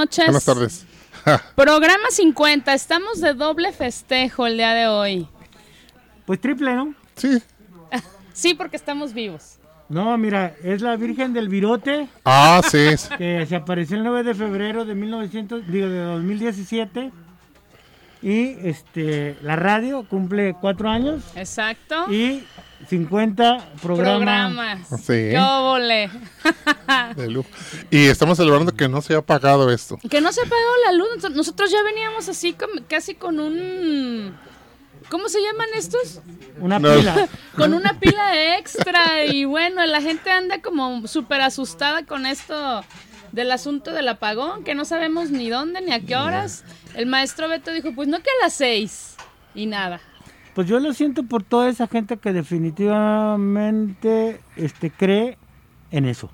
Noches. Buenas tardes. Programa 50, estamos de doble festejo el día de hoy. Pues triple, ¿no? Sí. Sí, porque estamos vivos. No, mira, es la Virgen del Virote Ah, sí. que se apareció el 9 de febrero de 1900, digo, de 2017. Y este, la radio cumple cuatro años Exacto. y 50 programas. Programas. Sí. De lujo. Y estamos celebrando que no se ha pagado esto. Que no se apagó la luz. Nos- Nosotros ya veníamos así casi con un... ¿Cómo se llaman estos? Una No. pila. Con una pila extra. Y bueno, la gente anda como súper asustada con esto del asunto del apagón, que no sabemos ni dónde ni a qué horas. El maestro Beto dijo, pues no que a las seis. Y nada. Pues yo lo siento por toda esa gente que definitivamente este, cree en eso.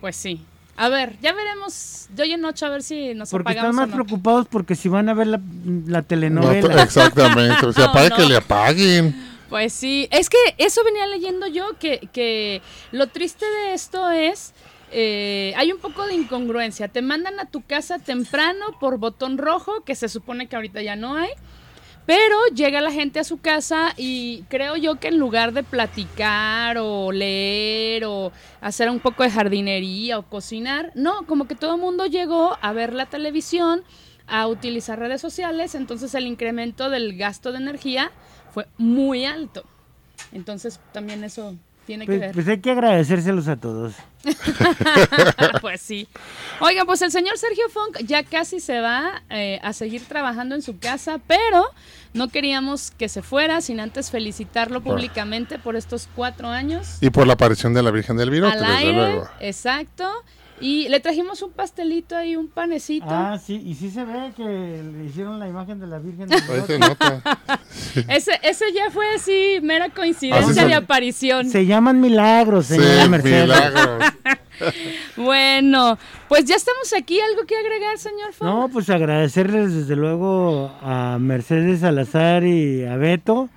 Pues sí. A ver, ya veremos de hoy en noche a ver si nos Porque apagamos están más o no. preocupados porque si van a ver la, la No, telenovela. exactamente. O sea, No, para no. que le apaguen. Pues sí, es que eso venía leyendo yo, que, que lo triste de esto es, eh, hay un poco de incongruencia. Te mandan a tu casa temprano por botón rojo, que se supone que ahorita ya no hay, pero llega la gente a su casa y creo yo que en lugar de platicar o leer o hacer un poco de jardinería o cocinar, no, como que todo el mundo llegó a ver la televisión, a utilizar redes sociales, entonces el incremento del gasto de energía fue muy alto. Entonces también eso tiene Pues, que ver. pues hay que agradecérselos a todos. pues sí. Oiga, pues el señor Sergio Funk ya casi se va eh, a seguir trabajando en su casa, pero no queríamos que se fuera sin antes felicitarlo públicamente por estos cuatro años Y por la aparición de la Virgen del Virote, al desde aire. luego. Exacto. Y le trajimos un pastelito y un panecito. Ah, sí, y sí se ve que le hicieron la imagen de la Virgen del Ahí se nota. Ese, ese ya fue así, mera coincidencia se- de aparición. Se llaman milagros, Sí, señora Mercedes. milagros. Bueno, pues ya estamos aquí. ¿Algo que agregar, señor Funk? No, pues agradecerles desde luego a Mercedes Salazar y a Beto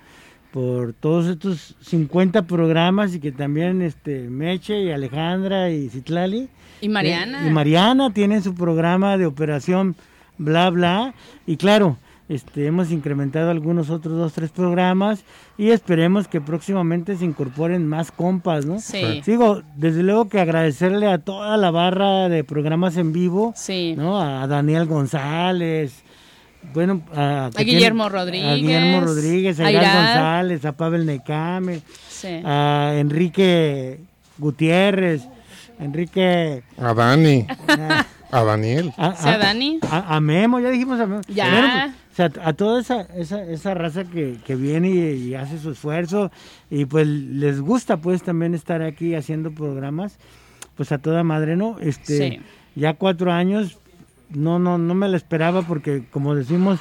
por todos estos 50 programas y que también este Meche y Alejandra y Citlali Y Mariana. eh, y Mariana tienen su programa de operación bla bla y claro, este hemos incrementado algunos otros dos tres programas y esperemos que próximamente se incorporen más compas, ¿no? Sí. Digo, desde luego que agradecerle a toda la barra de programas en vivo, Sí. ¿no? A Daniel González, bueno, a, Guillermo tiene- Rodríguez, a Guillermo Rodríguez, a Irán. González, a Pavel Necame, Sí. a Enrique Gutiérrez, Enrique, A Dani, a, a Daniel. a- Sí, a a- Dani. a- a Memo, ya dijimos a Memo. Ya. Bueno, pues, o sea, a toda esa, esa, esa raza que, que viene y, y hace su esfuerzo y pues les gusta pues también estar aquí haciendo programas, pues a toda madre, ¿no? Este, Sí. ya cuatro años, no, no, no me la esperaba porque como decimos,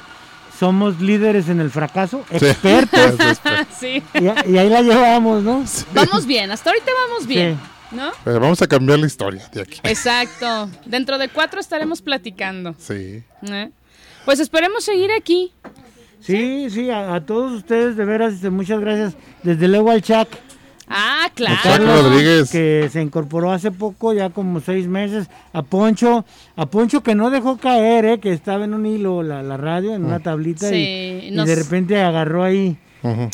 somos líderes en el fracaso, Sí. expertos, Sí. y, a- y ahí la llevamos, ¿no? Vamos bien, hasta ahorita vamos bien, ¿no? Pero vamos a cambiar la historia de aquí. Exacto. Dentro de cuatro estaremos platicando. Sí. ¿eh? Pues esperemos seguir aquí. Sí, sí, a, a todos ustedes de veras, este, muchas gracias. Desde luego al Chac. Ah, Chac claro. Rodríguez. que se incorporó hace poco, ya como seis meses, a Poncho, a Poncho que no dejó caer, eh, que estaba en un hilo la, la radio, en una tablita, Sí, y, de repente agarró ahí,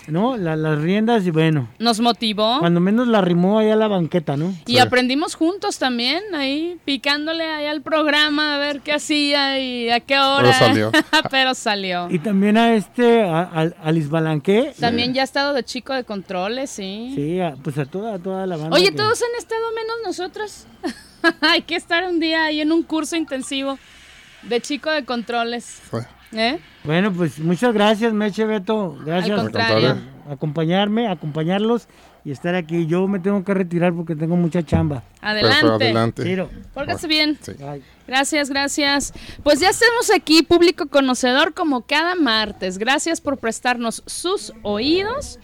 ¿no? La- las riendas y bueno, Nos motivó. cuando menos la arrimó ahí a la banqueta, ¿no? Y Sí. aprendimos juntos también, ahí picándole ahí al programa a ver qué hacía y a qué hora. salió. Pero salió. Y también a este, a, a, a Liz Balanqué, También ya ha estado de chico de controles, sí. sí, a- pues a toda, a toda la banda. Oye, que- todos han estado menos nosotros. Hay que estar un día ahí en un curso intensivo de chico de controles. Fue. ¿Eh? Bueno, pues muchas gracias, Meche Beto, gracias por acompañarme, acompañarlos y estar aquí. Yo me tengo que retirar porque tengo mucha chamba. Pero, Adelante. pero adelante. Tiro. Pórgase bien. Sí. Gracias, gracias. Pues ya estamos aquí, público conocedor, como cada martes. Gracias por prestarnos sus oídos.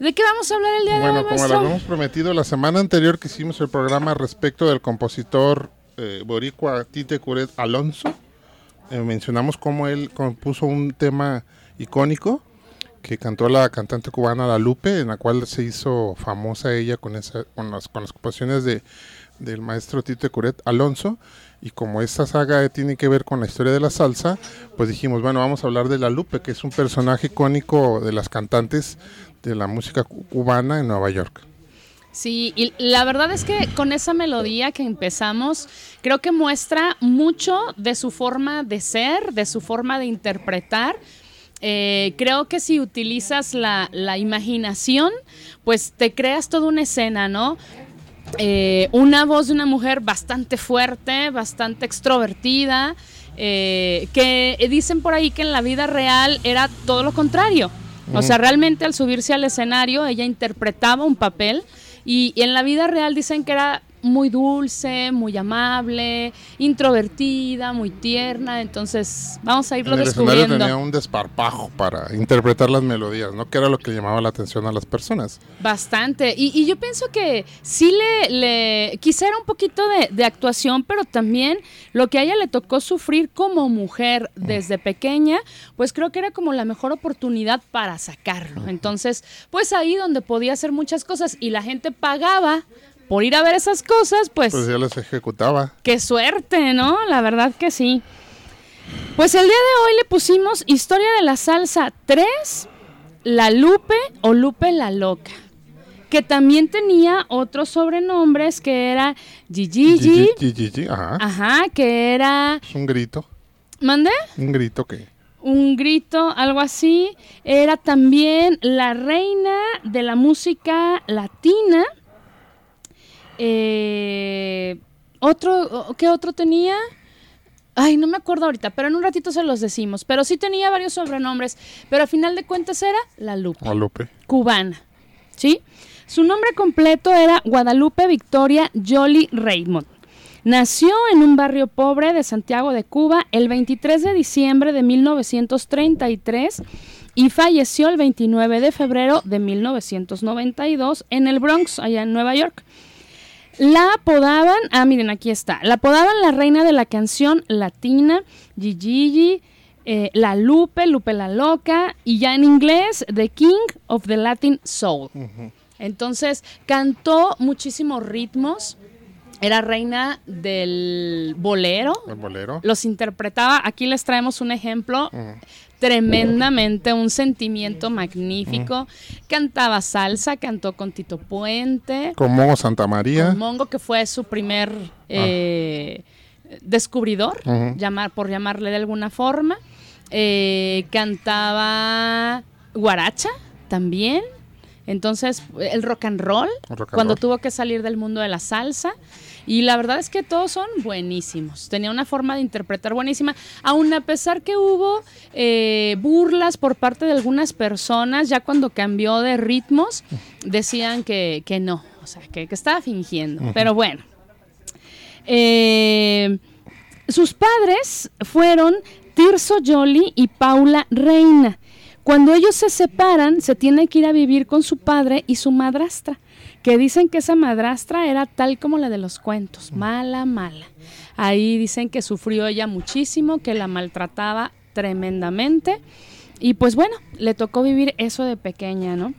¿De qué vamos a hablar el día de Bueno, hoy, como lo habíamos prometido la semana anterior que hicimos el programa respecto del compositor eh, boricua Tite Curet Alonso, eh, mencionamos cómo él compuso un tema icónico que cantó la cantante cubana La Lupe, en la cual se hizo famosa ella con, esa, con, las, con las composiciones de, del maestro Tite Curet Alonso. Y como esta saga tiene que ver con la historia de la salsa, pues dijimos, bueno, vamos a hablar de La Lupe, que es un personaje icónico de las cantantes de la música cu- cubana en Nueva York. Sí, y la verdad es que con esa melodía que empezamos, creo que muestra mucho de su forma de ser, de su forma de interpretar. Eh, creo que si utilizas la, la imaginación, pues te creas toda una escena, ¿no? Eh, una voz de una mujer bastante fuerte, bastante extrovertida, eh, que dicen por ahí que en la vida real era todo lo contrario. O sea, realmente al subirse al escenario ella interpretaba un papel y, y en la vida real dicen que era muy dulce, muy amable, introvertida, muy tierna. Entonces, vamos a irlo en el descubriendo. tenía un desparpajo para interpretar las melodías, ¿no? Que era lo que llamaba la atención a las personas. Bastante. Y, y yo pienso que sí le, le quizá era un poquito de, de actuación, pero también lo que a ella le tocó sufrir como mujer desde pequeña, pues creo que era como la mejor oportunidad para sacarlo. Entonces, pues ahí donde podía hacer muchas cosas y la gente pagaba por ir a ver esas cosas, pues Pues ya las ejecutaba. Qué suerte, ¿no? La verdad que sí. Pues el día de hoy le pusimos Historia de la Salsa 3, La Lupe o Lupe la Loca, que también tenía otros sobrenombres que era Gigi, Gigi, Gigi, Gigi, ajá. ajá, que era... Es un grito, ¿Mande? un grito que... un grito, algo así. Era también la reina de la música latina. Eh, otro, ¿qué otro tenía? Ay, no me acuerdo ahorita, pero en un ratito se los decimos. Pero sí tenía varios sobrenombres, pero a final de cuentas era La Lupe, Guadalupe. cubana. ¿Sí? Su nombre completo era Guadalupe Victoria Jolly Raymond. Nació en un barrio pobre de Santiago de Cuba el 23 de diciembre de 1933 y falleció el 29 de febrero de 1992 en el Bronx, allá en Nueva York. La apodaban, ah, miren, aquí está. La apodaban la reina de la canción latina, Gigi, eh, La Lupe, Lupe la Loca, y ya en inglés, The King of the Latin Soul. Entonces, cantó muchísimos ritmos. Era reina del bolero. El bolero. Los interpretaba. Aquí les traemos un ejemplo tremendamente, un sentimiento magnífico. Cantaba salsa, cantó con Tito Puente. Como Santa María. Con Mongo, que fue su primer eh, descubridor, llamar, por llamarle de alguna forma. Eh, cantaba guaracha también. Entonces, el rock and roll, El rock and cuando roll. tuvo que salir del mundo de la salsa. Y la verdad es que todos son buenísimos. Tenía una forma de interpretar buenísima. Aun a pesar que hubo eh, burlas por parte de algunas personas, ya cuando cambió de ritmos, decían que, que no, o sea, que, que estaba fingiendo. Pero bueno. Eh, sus padres fueron Tirso Jolly y Paula Reina. Cuando ellos se separan, se tiene que ir a vivir con su padre y su madrastra, que dicen que esa madrastra era tal como la de los cuentos, mala, mala. Ahí dicen que sufrió ella muchísimo, que la maltrataba tremendamente. Y pues bueno, le tocó vivir eso de pequeña, ¿no?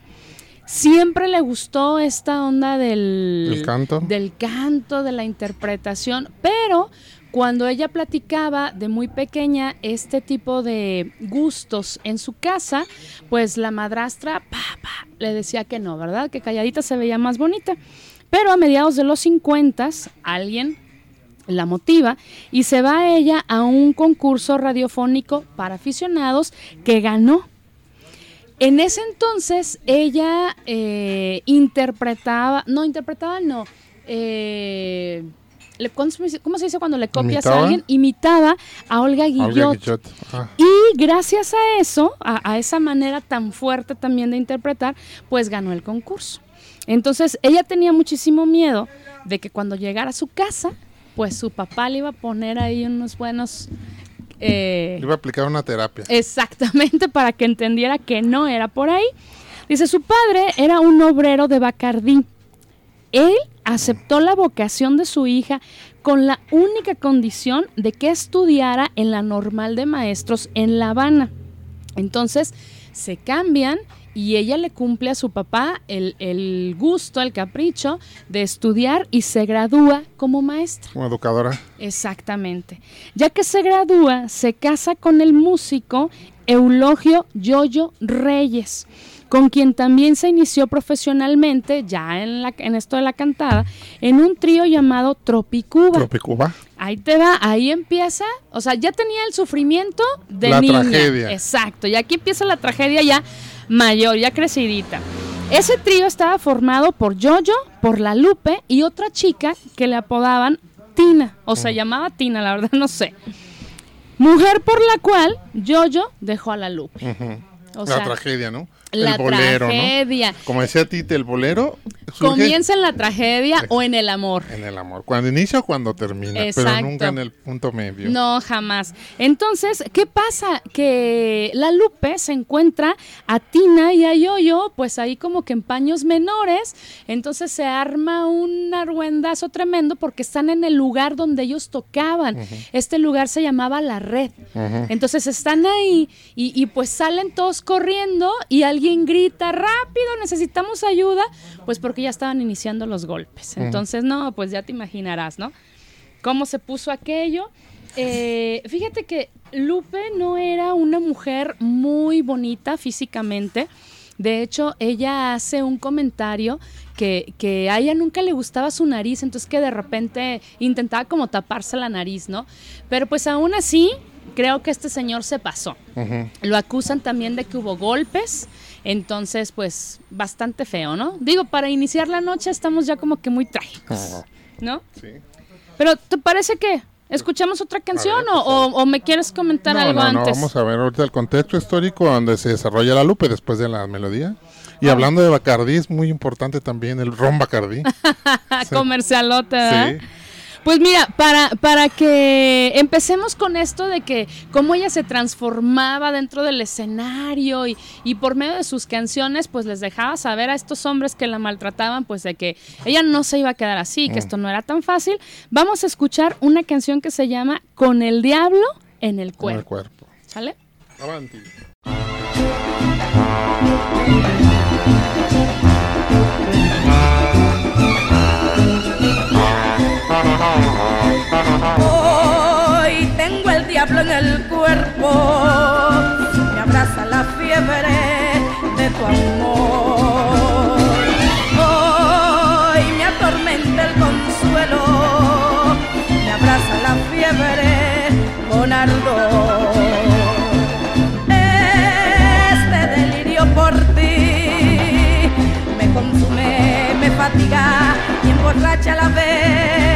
Siempre le gustó esta onda del, Del canto. del canto, de la interpretación, pero cuando ella platicaba de muy pequeña este tipo de gustos en su casa, pues la madrastra le decía que no, ¿verdad? Que calladita se veía más bonita. Pero a mediados de los 50, alguien la motiva y se va ella a un concurso radiofónico para aficionados que ganó. En ese entonces ella eh, interpretaba, no interpretaba, no, eh, le- ¿cómo, se, dice cuando le copias ¿Imitaba? a alguien? Imitaba a Olga Olga Guillot. Guillot. Ah, Y gracias a eso, a, a esa manera tan fuerte también de interpretar, pues ganó el concurso. Entonces ella tenía muchísimo miedo de que cuando llegara a su casa, pues su papá le iba a poner ahí unos buenos... eh, Iba a aplicar una terapia. Exactamente, para que entendiera que no era por ahí. Dice, su padre era un obrero de Bacardí. Él aceptó la vocación de su hija con la única condición de que estudiara en la normal de maestros en La Habana. Entonces se cambian y ella le cumple a su papá el, el gusto, el capricho de estudiar y se gradúa como maestra. Como educadora. Exactamente. Ya que se gradúa, se casa con el músico Eulogio Yoyo Reyes, con quien también se inició profesionalmente, ya en, la, en esto de la cantada, en un trío llamado Tropicuba. Tropicuba. Ahí te va, ahí empieza, o sea, ya tenía el sufrimiento de La niña. tragedia. Exacto, y aquí empieza la tragedia ya mayor, ya crecidita. Ese trío estaba formado por Yoyo, por La Lupe y otra chica que le apodaban Tina, o se llamaba Tina, la verdad no sé. Mujer por la cual Yoyo dejó a La Lupe. O la sea, tragedia, ¿no? La bolero, tragedia. ¿no? Como decía Tite, el bolero surge Comienza en la tragedia o en el amor. en el amor. Cuando inicia o cuando termina, Exacto. pero nunca en el punto medio. No, jamás. Entonces, ¿qué pasa? Que la Lupe se encuentra a Tina y a Yoyo, pues ahí como que en paños menores. Entonces se arma un argüendazo tremendo porque están en el lugar donde ellos tocaban. Este lugar se llamaba La Red. Entonces están ahí y, y pues salen todos corriendo y alguien grita, rápido, necesitamos ayuda, pues porque ya estaban iniciando los golpes. Entonces, no, pues ya te imaginarás, ¿no? Cómo se puso aquello. Eh, fíjate que Lupe no era una mujer muy bonita físicamente. De hecho, ella hace un comentario que, que a ella nunca le gustaba su nariz, entonces que de repente intentaba como taparse la nariz, ¿no? Pero pues aún así, creo que este señor se pasó. Lo acusan también de que hubo golpes, entonces pues bastante feo, ¿no? Digo, para iniciar la noche estamos ya como que muy trágicos, ¿no? Sí. Pero ¿te parece que escuchamos otra canción o, o- o me quieres comentar No, algo no, no, antes? vamos a ver ahorita el contexto histórico donde se desarrolla la Lupe después de la melodía. Y Ah. hablando de Bacardí, es muy importante también el ron Bacardí. Comercialota, ¿verdad? sí. Pues mira, para, para que empecemos con esto de que cómo ella se transformaba dentro del escenario y, y por medio de sus canciones, pues les dejaba saber a estos hombres que la maltrataban, pues de que ella no se iba a quedar así, que esto no era tan fácil. Vamos a escuchar una canción que se llama Con el diablo en el Con el cuerpo. cuerpo. ¿Sale? Avanti. Hoy tengo el diablo en el cuerpo, me abraza la fiebre de tu amor. Hoy me atormenta el consuelo, me abraza la fiebre con ardor. Este delirio por ti me consume, me fatiga y emborracha la vez.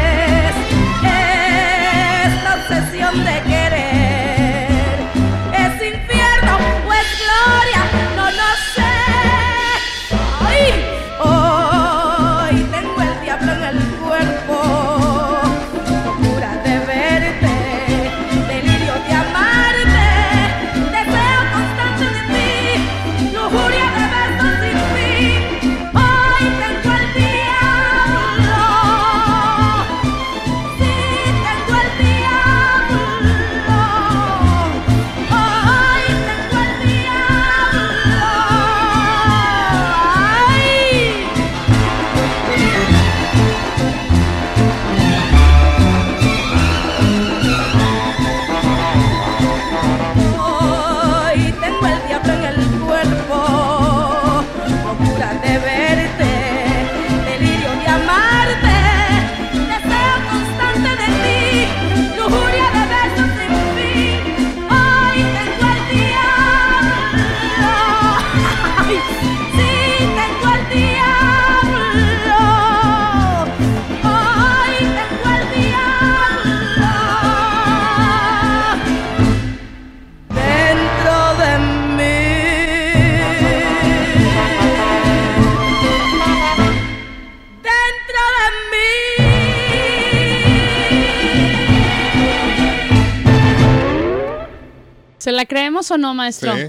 ¿Se la creemos o no, maestro? Sí.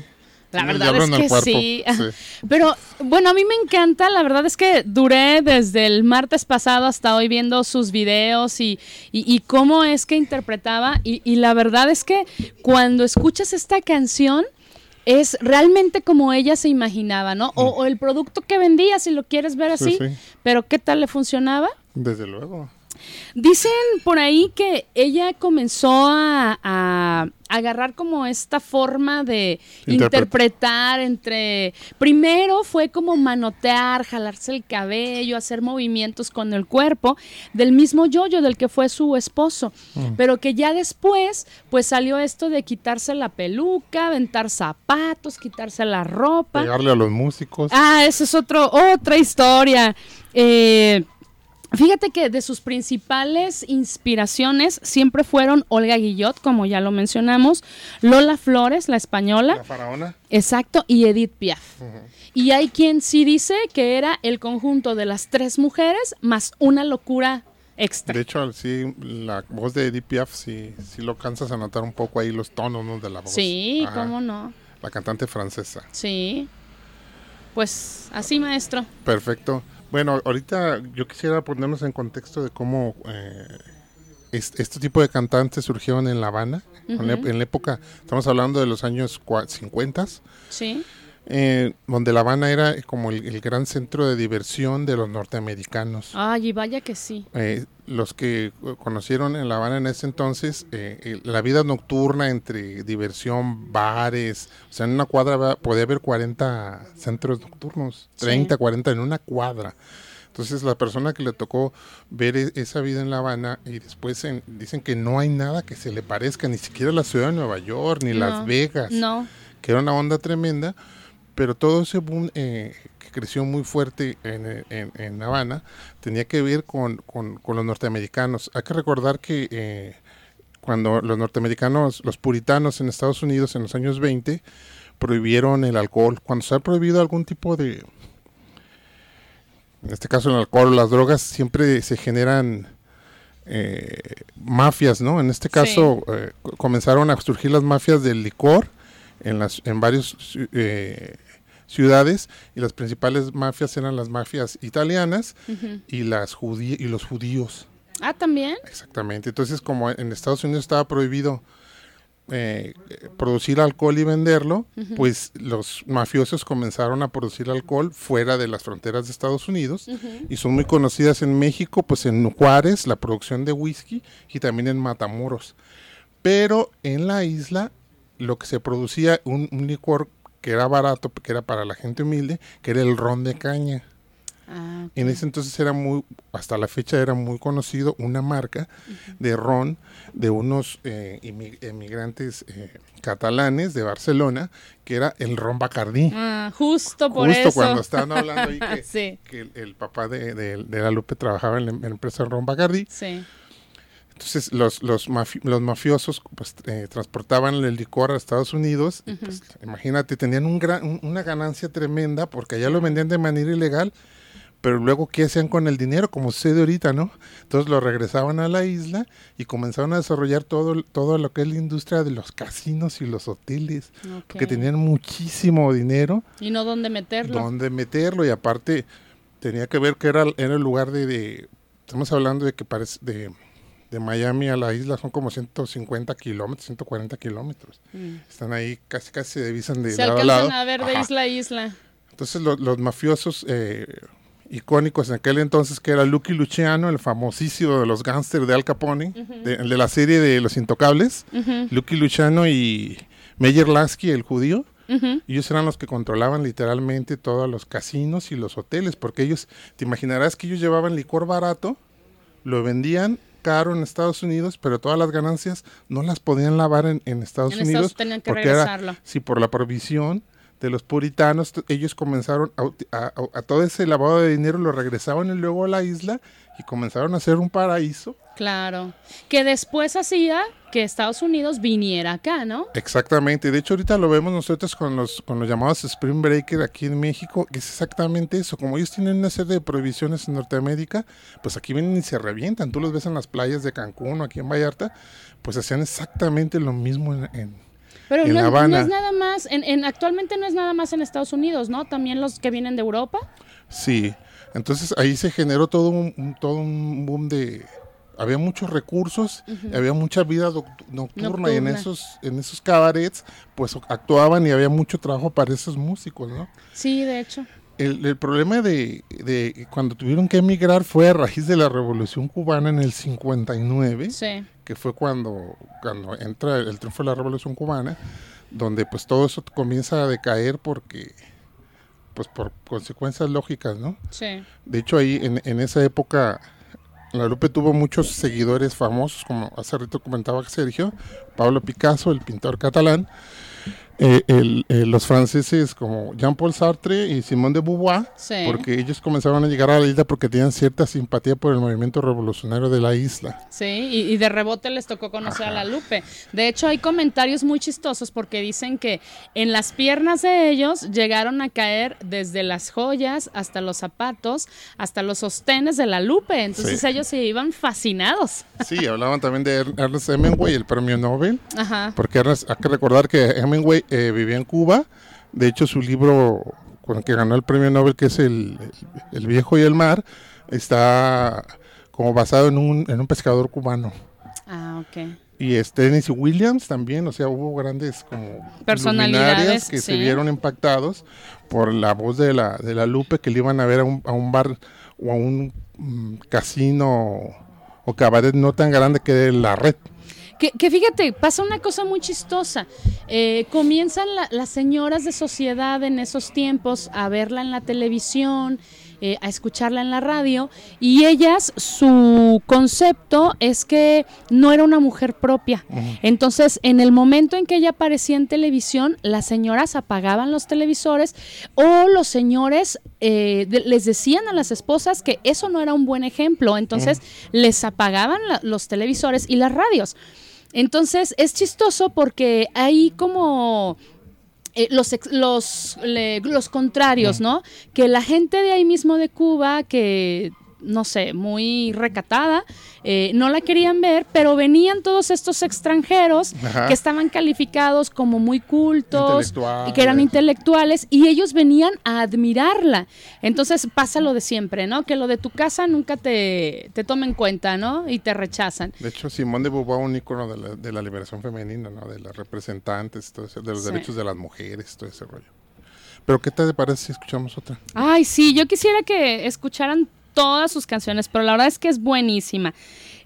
La verdad es que sí. sí. Pero bueno, a mí me encanta, la verdad es que duré desde el martes pasado hasta hoy viendo sus videos y, y- y cómo es que interpretaba y, y la verdad es que cuando escuchas esta canción es realmente como ella se imaginaba, ¿no? O, o el producto que vendía, si lo quieres ver Sí, así, sí. pero ¿qué tal le funcionaba? Desde luego. Dicen por ahí que ella comenzó a, a agarrar como esta forma de Interpret- interpretar entre... Primero fue como manotear, jalarse el cabello, hacer movimientos con el cuerpo del mismo yoyo del que fue su esposo. Pero que ya después pues salió esto de quitarse la peluca, aventar zapatos, quitarse la ropa. Pegarle a los músicos. Ah, esa es otro, otra historia. Eh, fíjate que de sus principales inspiraciones siempre fueron Olga Guillot, como ya lo mencionamos, Lola Flores, la española, La faraona. exacto, y Edith Piaf. Y hay quien sí dice que era el conjunto de las tres mujeres más una locura extra. De hecho, sí, la voz de Edith Piaf, sí, sí lo cansas a notar un poco ahí los tonos ¿no? de la voz. sí, Ajá. cómo no. La cantante francesa. Sí. Pues así, maestro. Perfecto. Bueno, ahorita yo quisiera ponernos en contexto de cómo eh, es- este tipo de cantantes surgieron en La Habana. en, la, en la época, estamos hablando de los años cua- 50, Sí. Eh, donde La Habana era como el, el gran centro de diversión de los norteamericanos. Ay, y vaya que sí. Eh, los que conocieron en La Habana en ese entonces, eh, la vida nocturna entre diversión, bares, o sea, en una cuadra podía haber 40 centros nocturnos, Sí. 30, 40 en una cuadra. Entonces la persona que le tocó ver e- esa vida en La Habana y después en- dicen que no hay nada que se le parezca, ni siquiera la ciudad de Nueva York, ni No, Las Vegas, No. que era una onda tremenda, pero todo ese boom eh, que creció muy fuerte en, en- en Habana tenía que ver con, con- con los norteamericanos. Hay que recordar que eh, cuando los norteamericanos, los puritanos en Estados Unidos en los años 20, prohibieron el alcohol, cuando se ha prohibido algún tipo de, en este caso el alcohol o las drogas, siempre se generan eh, mafias, ¿no? En este caso eh, co- comenzaron a surgir las mafias del licor en las en varias ci- eh, ciudades y las principales mafias eran las mafias italianas y las judí- y los judíos. Ah, también. Exactamente. Entonces, como en Estados Unidos estaba prohibido eh, eh, producir alcohol y venderlo, pues los mafiosos comenzaron a producir alcohol fuera de las fronteras de Estados Unidos y son muy conocidas en México, pues en Juárez, la producción de whisky y también en Matamoros. Pero en la isla lo que se producía un, un licor que era barato, que era para la gente humilde, que era el ron de caña. Ah. En ese entonces era muy, hasta la fecha era muy conocido una marca de ron de unos eh, emigrantes eh, catalanes de Barcelona, que era el ron Bacardí. Ah, justo por Justo eso. cuando estaban hablando ahí que, Sí. que el, el papá de, de- de la Lupe trabajaba en la, en la empresa Ron Bacardí. Sí. Entonces los, los, mafi- los mafiosos pues eh, transportaban el licor a Estados Unidos. y, pues, imagínate, tenían un gran, un- una ganancia tremenda porque allá lo vendían de manera ilegal. Pero luego, ¿qué hacían con el dinero? Como sucede ahorita, ¿no? Entonces lo regresaban a la isla y comenzaron a desarrollar todo, todo lo que es la industria de los casinos y los hoteles. ok. Que tenían muchísimo dinero Y no dónde meterlo. dónde meterlo y aparte tenía que ver que era, era el lugar de, de- estamos hablando de que parece de, de Miami a la isla son como 150 kilómetros, 140 kilómetros. Mm. Están ahí casi casi se divisan de Se lado a alcanzan lado. a ver de Ajá. isla a isla. Entonces lo- los mafiosos eh, icónicos en aquel entonces que era Lucky Luciano, el famosísimo de los gángsters de Al Capone, de, la serie de Los Intocables, Ujú, Lucky Luciano y Meyer Lasky, el judío. Ellos eran los que controlaban literalmente todos los casinos y los hoteles, porque ellos, te imaginarás que ellos llevaban licor barato, lo vendían caro en Estados Unidos, pero todas las ganancias no las podían lavar en, en Estados En Unidos. Estados tenían que porque era- regresarlo. sí, por la provisión de los puritanos, ellos comenzaron a- a- a todo ese lavado de dinero, lo regresaban y luego a la isla y comenzaron a hacer un paraíso. Claro. Que después hacía que Estados Unidos viniera acá, ¿no? Exactamente, de hecho ahorita lo vemos nosotros con los con los llamados Spring Breaker aquí en México, que es exactamente eso, como ellos tienen una serie de prohibiciones en Norteamérica, pues aquí vienen y se revientan, tú los ves en las playas de Cancún o aquí en Vallarta, pues hacían exactamente lo mismo en, en- Pero En no, es nada más, en, en- actualmente no es nada más en Estados Unidos, ¿no? También los que vienen de Europa. sí, entonces ahí se generó todo un, un- todo un boom de había muchos recursos, había mucha vida nocturna, y en esos en esos cabarets pues actuaban y había mucho trabajo para esos músicos, ¿no? Sí, de hecho. El, el problema de, de cuando tuvieron que emigrar fue a raíz de la Revolución Cubana en el 59, Sí. que fue cuando, cuando entra el, el triunfo de la Revolución Cubana, donde pues todo eso comienza a decaer porque, pues por consecuencias lógicas, ¿no? Sí. De hecho ahí en, en esa época la Lupe tuvo muchos seguidores famosos, como hace rato comentaba Sergio, Pablo Picasso, el pintor catalán, eh, el- eh, los franceses como Jean-Paul Sartre y Simone de Beauvoir, Sí. porque ellos comenzaron a llegar a la isla porque tenían cierta simpatía por el movimiento revolucionario de la isla. Sí, y, y de rebote les tocó conocer a la Lupe. De hecho, hay comentarios muy chistosos porque dicen que en las piernas de ellos llegaron a caer desde las joyas hasta los zapatos, hasta los sostenes de la Lupe. Entonces Sí. ellos se iban fascinados. Sí, hablaban también de Er- Ernest Hemingway, el premio Nobel, Ajá. porque Ernest- hay que recordar que Hemingway eh, vivía en Cuba. De hecho, su libro con el que ganó el premio Nobel, que es El, el viejo y el mar, está como basado en un, en un pescador cubano. Ah, ok. Y es Tennessee Williams también, o sea, hubo grandes como Personalidades, que se vieron impactados por la voz de la, de la Lupe que le iban a ver a un, a un bar o a un mm, casino o cabaret no tan grande que la red. Que, que fíjate, pasa una cosa muy chistosa. Eh, comienzan la- las señoras de sociedad en esos tiempos a verla en la televisión eh, a escucharla en la radio y ellas, su concepto es que no era una mujer propia. Entonces, en el momento en que ella aparecía en televisión, las señoras apagaban los televisores o los señores eh, de- les decían a las esposas que eso no era un buen ejemplo. Entonces, les apagaban la- los televisores y las radios. Entonces, es chistoso porque hay como eh, los, ex- los, le- los contrarios, ¿no? Que la gente de ahí mismo de Cuba, que no sé, muy recatada, eh, no la querían ver, pero venían todos estos extranjeros Ajá. que estaban calificados como muy cultos y que eran Intelectuales. y ellos venían a admirarla. Entonces pasa lo de siempre, ¿no? Que lo de tu casa nunca te, te toma en cuenta, ¿no? Y te rechazan. De hecho, Simón de Beauvoir, un ícono de la, de la liberación femenina, ¿no? De las representantes, todo eso, de los Sí. derechos de las mujeres, todo ese rollo. Pero, ¿qué te parece si escuchamos otra? Ay, sí, yo quisiera que escucharan todas sus canciones, pero la verdad es que es buenísima.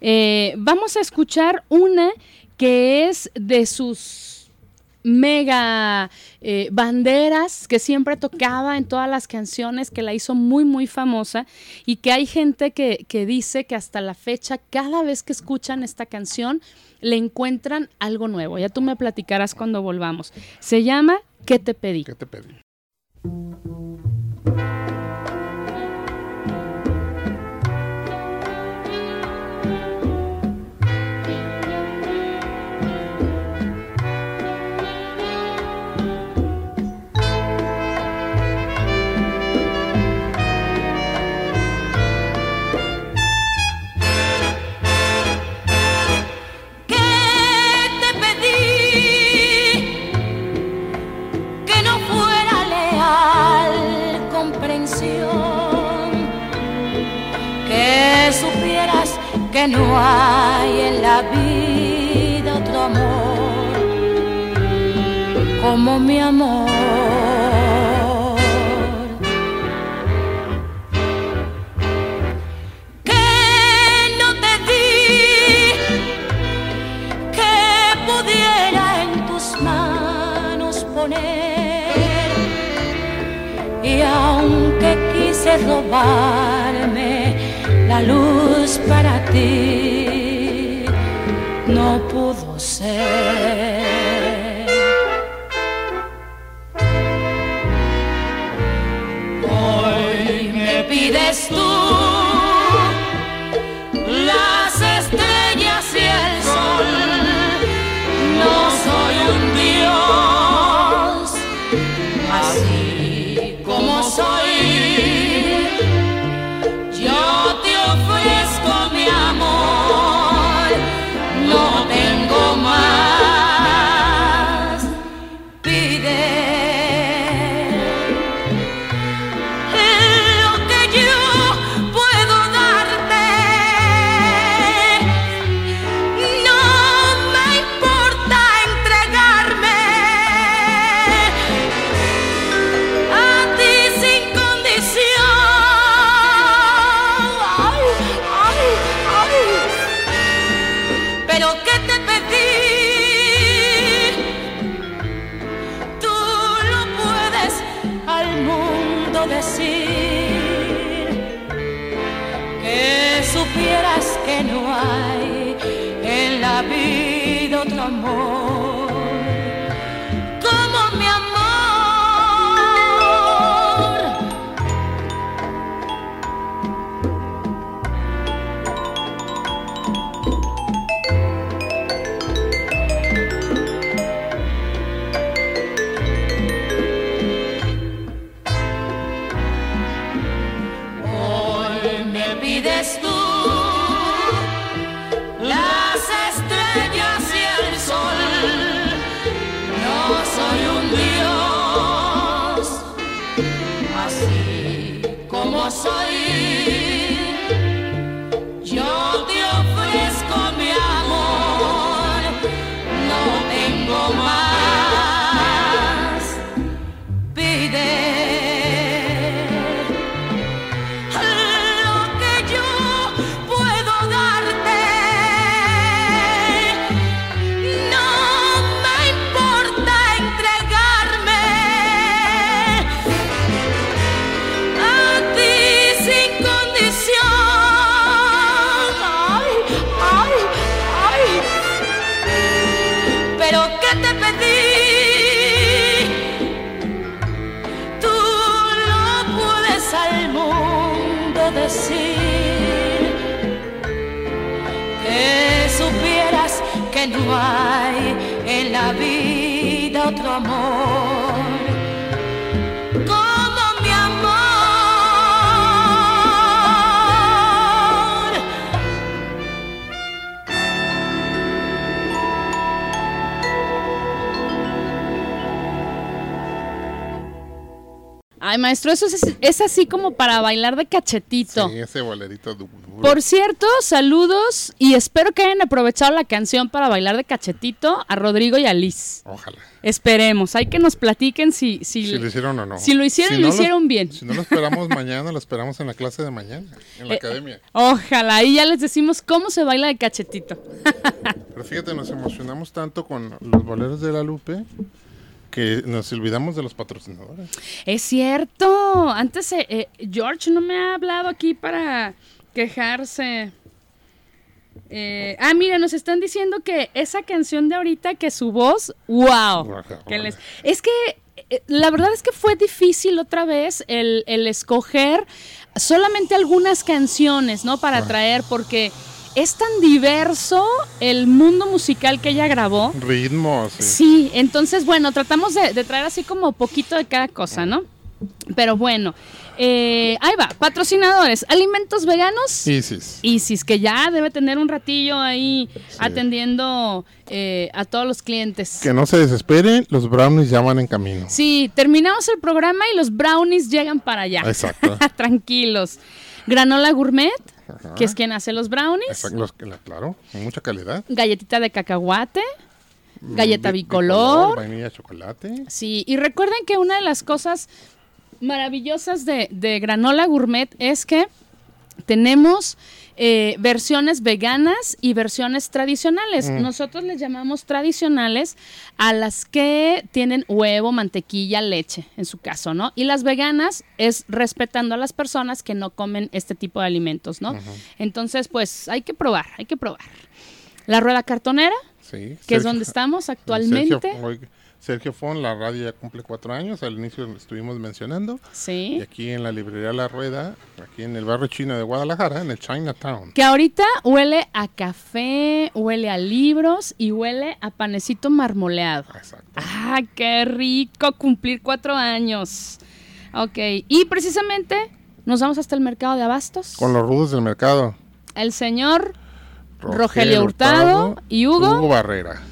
Eh, vamos a escuchar una que es de sus mega eh, banderas que siempre tocaba en todas las canciones, que la hizo muy, muy famosa y que hay gente que, que dice que hasta la fecha, cada vez que escuchan esta canción, le encuentran algo nuevo. Ya tú me platicarás cuando volvamos. Se llama ¿Qué te pedí? ¿Qué te pedí? Que no hay en la vida otro amor como mi amor. Que no te di que pudiera en tus manos poner. Y aunque quise robarme la luz ti, no pudo ser. Hoy me pides tú Eso es, es así como para bailar de cachetito. Sí, ese bolerito duro. Por cierto, saludos y espero que hayan aprovechado la canción para bailar de cachetito a Rodrigo y a Liz. Ojalá. Esperemos, hay que nos platiquen si, si, Si lo hicieron o no. si lo hicieron y lo hicieron bien. Si no lo esperamos mañana, lo esperamos en la clase de mañana, en la Eh, academia. Ojalá, ahí ya les decimos cómo se baila de cachetito. Pero fíjate, nos emocionamos tanto con los boleros de la Lupe que nos olvidamos de los patrocinadores. Es cierto, antes eh, eh, George no me ha hablado aquí para quejarse. Eh, ah, mira, nos están diciendo que esa canción de ahorita, que su voz, wow. Que les- es que eh, la verdad es que fue difícil otra vez el, el escoger solamente algunas canciones, ¿no? Para traer, porque es tan diverso el mundo musical que ella grabó. Ritmos. sí. Sí, entonces, bueno, tratamos de, de traer así como poquito de cada cosa, ¿no? Pero bueno, eh, ahí va, patrocinadores, alimentos veganos. Isis. Isis, que ya debe tener un ratillo ahí atendiendo eh, a todos los clientes. Que no se desesperen, los brownies ya van en camino. Sí, terminamos el programa y los brownies llegan para allá. Exacto. Tranquilos. Granola Gourmet, Ajá. que es quien hace los brownies. Exacto, los claro, con mucha calidad. Galletita de cacahuate. Galleta Bi- bicolor. Vainilla, chocolate. Sí, y recuerden que una de las cosas maravillosas de, de Granola Gourmet es que tenemos eh, versiones veganas y versiones tradicionales. Nosotros les llamamos tradicionales a las que tienen huevo, mantequilla, leche, en su caso, ¿no? Y las veganas es respetando a las personas que no comen este tipo de alimentos, ¿no? Entonces, pues hay que probar, hay que probar. La rueda cartonera, Sí. que es donde estamos actualmente. Sergio, Sergio Fon, la radio ya cumple cuatro años, al inicio lo estuvimos mencionando. Sí. Y aquí en la librería La Rueda, aquí en el barrio chino de Guadalajara, en el Chinatown. Que ahorita huele a café, huele a libros y huele a panecito marmoleado. Exacto. ¡Ah, qué rico cumplir cuatro años! Ok, y precisamente nos vamos hasta el mercado de abastos. Con los rudos del mercado. El señor Rogelio Hurtado y Hugo. Hugo Barrera.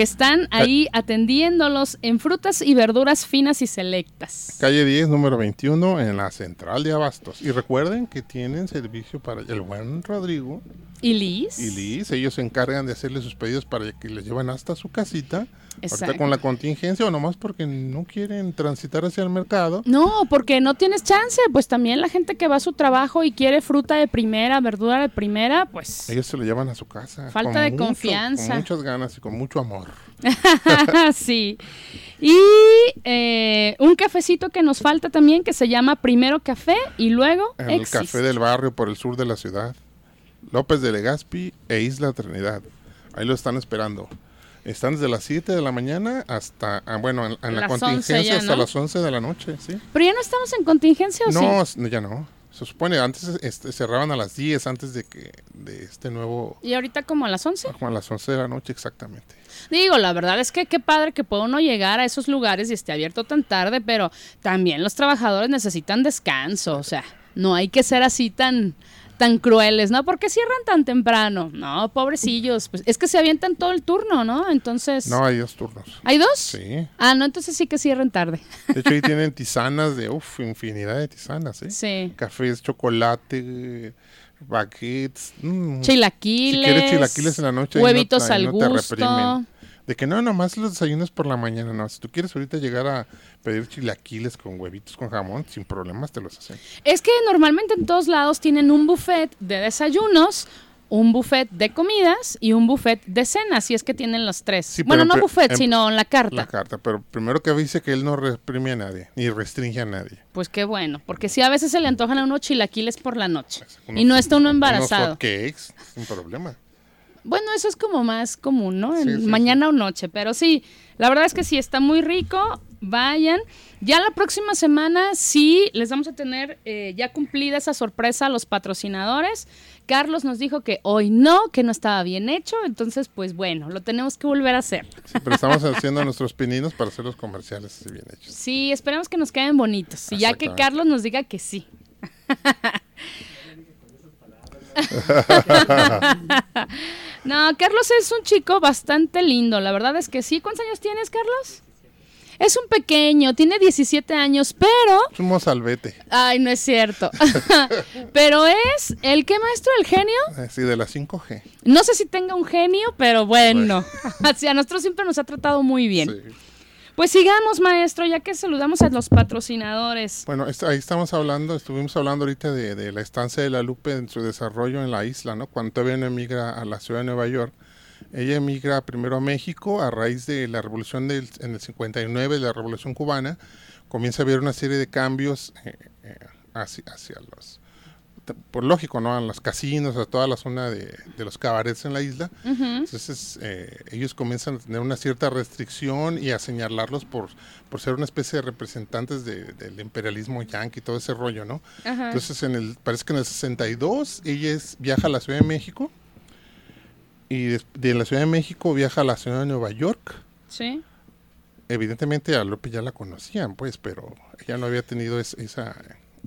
Que están ahí atendiéndolos en frutas y verduras finas y selectas. Calle 10, número 21, en la central de Abastos. Y recuerden que tienen servicio para el buen Rodrigo ¿Y Liz? y Liz. Ellos se encargan de hacerle sus pedidos para que les lleven hasta su casita. Exacto. Ahorita con la contingencia o nomás porque no quieren transitar hacia el mercado. No, porque no tienes chance. Pues también la gente que va a su trabajo y quiere fruta de primera, verdura de primera, pues Ellos se lo llevan a su casa. Falta de mucho- confianza. Con muchas ganas y con mucho amor. sí. Y eh, un cafecito que nos falta también que se llama Primero Café y luego el café del barrio por el sur de la ciudad. López de Legazpi e Isla Trinidad. Ahí lo están esperando. Están desde las 7 de la mañana hasta, ah, bueno, en, en la Las 11 contingencia ya, hasta ¿no? las 11 de la noche, ¿sí? Pero ya no estamos en contingencia o No, sí? s- ya no. Se supone, antes este, cerraban a las 10 antes de que de este nuevo, Y ahorita como a las 11. como a las 11 de la noche exactamente. Digo, la verdad es que qué padre que pueda uno llegar a esos lugares y esté abierto tan tarde, pero también los trabajadores necesitan descanso, o sea, no hay que ser así tan tan crueles, ¿no? Porque cierran tan temprano. No, pobrecillos, pues es que se avientan todo el turno, ¿no? Entonces, No, hay dos turnos. ¿hay dos? Sí. Ah, no, entonces sí que cierren tarde. De hecho, ahí tienen tisanas de, uff, infinidad de tisanas, ¿eh? Sí. Cafés, chocolate, baguettes. mm. Chilaquiles. Si quieres chilaquiles en la noche, no- Huevitos ahí al no gusto. De que no, nomás los desayunos por la mañana, no. Si tú quieres ahorita llegar a pedir chilaquiles con huevitos con jamón, sin problemas te los hacen. Es que normalmente en todos lados tienen un buffet de desayunos, un buffet de comidas y un buffet de cenas, si es que tienen los tres. Sí, bueno, no buffet, sino la carta. La carta, pero primero que dice que él no reprime a nadie, ni restringe a nadie. Pues qué bueno, porque sí a veces se le antojan a uno chilaquiles por la noche Unos- y no está uno embarazado. cakes, sin problema. Bueno, eso es como más común, ¿no? En Sí, sí, mañana o noche, pero sí, la verdad es que sí, está muy rico, vayan. Ya la próxima semana sí les vamos a tener eh, ya cumplida esa sorpresa a los patrocinadores. Carlos nos dijo que hoy no, que no estaba bien hecho, entonces pues bueno, lo tenemos que volver a hacer. Sí, pero estamos haciendo nuestros pininos para hacer los comerciales así bien hechos. Sí, esperemos que nos queden bonitos. Y ya que. Carlos nos diga que sí. no, Carlos es un chico bastante lindo, la verdad es que sí. ¿Cuántos años tienes, Carlos? Es un pequeño, tiene 17 años, pero... Es un mozalbete, Ay, no es cierto. pero es el qué maestro, el genio. así de la 5G. No sé si tenga un genio, pero bueno. Así a nosotros siempre nos ha tratado muy bien. Sí. Pues sigamos, maestro, ya que saludamos a los patrocinadores. Bueno, est- ahí estamos hablando, estuvimos hablando ahorita de, de la estancia de la Lupe en su desarrollo en la isla, ¿no? Cuando todavía no emigra a la ciudad de Nueva York. Ella emigra primero a México a raíz de la revolución del, en el 59, de la revolución cubana. Comienza a haber una serie de cambios eh, eh, hacia, hacia los, por lógico, ¿no? A los casinos, a toda la zona de, de los cabarets en la isla. Entonces eh, ellos comienzan a tener una cierta restricción y a señalarlos por, por ser una especie de representantes de- del imperialismo yanqui y todo ese rollo, ¿no? Entonces en el, parece que en el 62 ella es- viaja a la Ciudad de México y des- de, la Ciudad de México viaja a la ciudad de Nueva York. Sí. Evidentemente a López ya la conocían, pues, pero ella no había tenido es- esa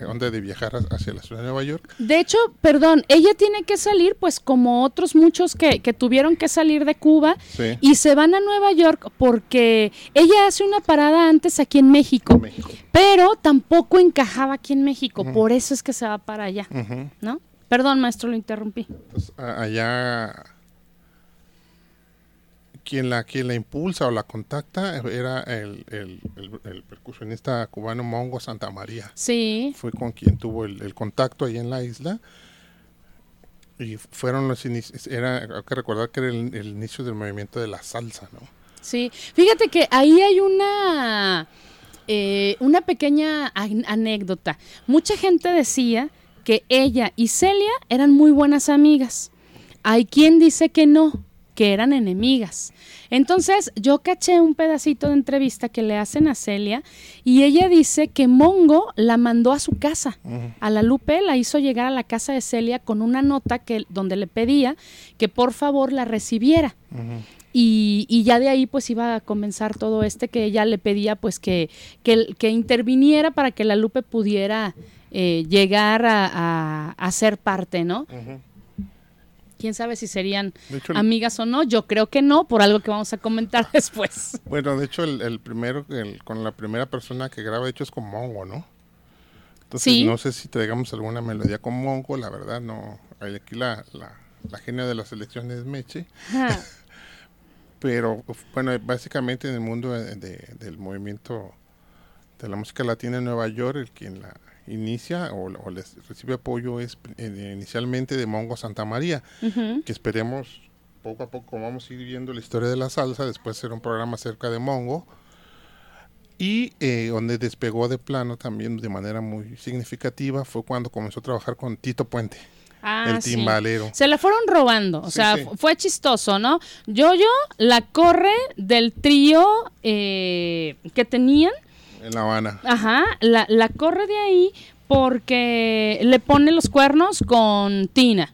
onda de viajar a- hacia la ciudad de Nueva York. De hecho, perdón, ella tiene que salir, pues como otros muchos que, que tuvieron que salir de Cuba Sí. y se van a Nueva York porque ella hace una parada antes aquí en México, México. pero tampoco encajaba aquí en México, por eso es que se va para allá. ¿no? Perdón, maestro, lo interrumpí. Pues, allá quien la quien la impulsa o la contacta era el, el- el- el percusionista cubano Mongo Santa María. Sí, Fue con quien tuvo el, el contacto ahí en la isla. Y fueron los inicios, era, hay que recordar que era el, inicio del movimiento de la salsa, ¿no? sí. Fíjate que ahí hay una, eh, una pequeña an- anécdota. Mucha gente decía que ella y Celia eran muy buenas amigas. Hay quien dice que no, que eran enemigas. Entonces yo caché un pedacito de entrevista que le hacen a Celia y ella dice que Mongo la mandó a su casa. A la Lupe la hizo llegar a la casa de Celia con una nota que, donde le pedía que por favor la recibiera. Y, y ya de ahí pues iba a comenzar todo este que ella le pedía pues que, que, que interviniera para que la Lupe pudiera eh, llegar a, a- a ser parte, ¿no? Quién sabe si serían hecho, amigas o no, yo creo que no, por algo que vamos a comentar después. Bueno, de hecho, el, el primero, el- con la primera persona que graba, de hecho, es con Mongo, ¿no? Entonces, Sí. no sé si traigamos alguna melodía con Mongo, la verdad, no. Hay Aquí la, la, la genio de las elecciones es Meche. Pero, bueno, básicamente en el mundo de- de- del movimiento de la música latina en Nueva York, el quien la inicia o, o les recibe apoyo es eh, inicialmente de Mongo Santa María, que esperemos poco a poco vamos a ir viendo la historia de la salsa, después será un programa acerca de Mongo, y eh, donde despegó de plano también de manera muy significativa fue cuando comenzó a trabajar con Tito Puente, Ah, el sí. timbalero. Se la fueron robando, o Sí, sea, sí. fue chistoso, ¿no? Yo-Yo la corre del trío eh, que tenían, En La Habana. ajá, la, la corre de ahí porque le pone los cuernos con Tina.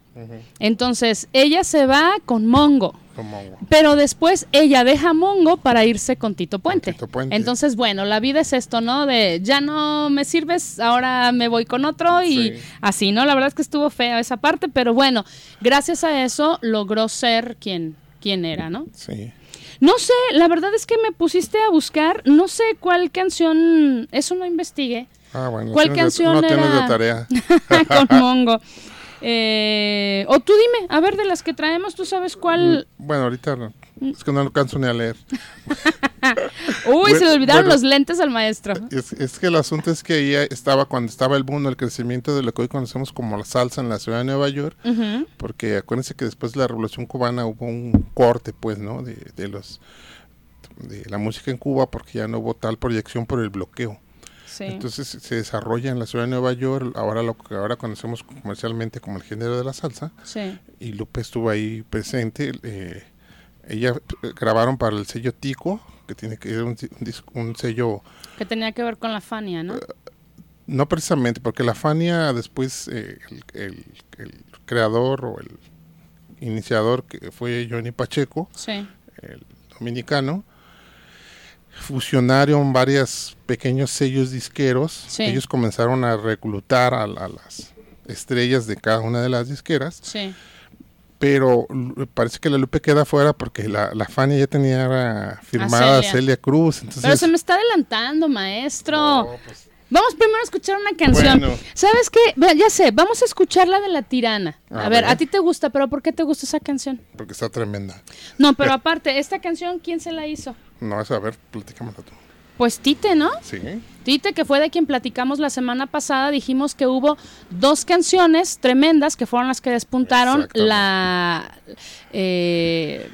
Entonces, ella se va con Mongo. con Mongo. Pero después ella deja a Mongo para irse con Tito Puente. Tito Puente. Entonces, bueno, la vida es esto, ¿no? De ya no me sirves, ahora me voy con otro y Sí. así, ¿no? La verdad es que estuvo fea esa parte, pero bueno, gracias a eso logró ser quien, quien era, ¿no? Sí. No sé, la verdad es que me pusiste a buscar, no sé cuál canción, eso no investigué, Ah, bueno. ¿Cuál tienes de- canción no era? de tarea. con Mongo. Eh, o tú dime, a ver, de las que traemos, ¿tú sabes cuál? Bueno, ahorita no. Es que no alcanzo ni a leer. Uy, se le olvidaron bueno. los lentes al maestro. Es, es que el asunto es que ahí estaba cuando estaba el mundo, el crecimiento de lo que hoy conocemos como la salsa en la ciudad de Nueva York, porque acuérdense que después de la Revolución Cubana hubo un corte, pues, ¿no? De, de los de la música en Cuba porque ya no hubo tal proyección por el bloqueo. Sí. Entonces se desarrolla en la ciudad de Nueva York, ahora lo que ahora conocemos comercialmente como el género de la salsa, sí. y Lupe estuvo ahí presente. eh, ella eh, grabaron para el sello Tico, que tiene que ser un, un dis- un sello, Que tenía que ver con la Fania, ¿no? no precisamente, porque la Fania después eh, el, el- el creador o el iniciador que fue Johnny Pacheco, Sí. el dominicano, fusionaron varios pequeños sellos disqueros. Sí. Ellos comenzaron a reclutar a, a las estrellas de cada una de las disqueras, Sí. Pero parece que la Lupe queda fuera porque la, la Fania ya tenía firmada a Celia. Celia. Cruz. Entonces, Pero se me está adelantando, maestro. No, pues, Vamos primero a escuchar una canción. Bueno. ¿Sabes qué? Ya sé, vamos a escuchar la de la tirana. A, A ver, ver. a ti te gusta, pero ¿por qué te gusta esa canción? porque está tremenda. No, pero aparte, esta canción, ¿quién se la hizo? No, es a ver, platícamela tú. Pues Tite, ¿no? Sí. Tite, que fue de quien platicamos la semana pasada, dijimos que hubo dos canciones tremendas que fueron las que despuntaron la eh,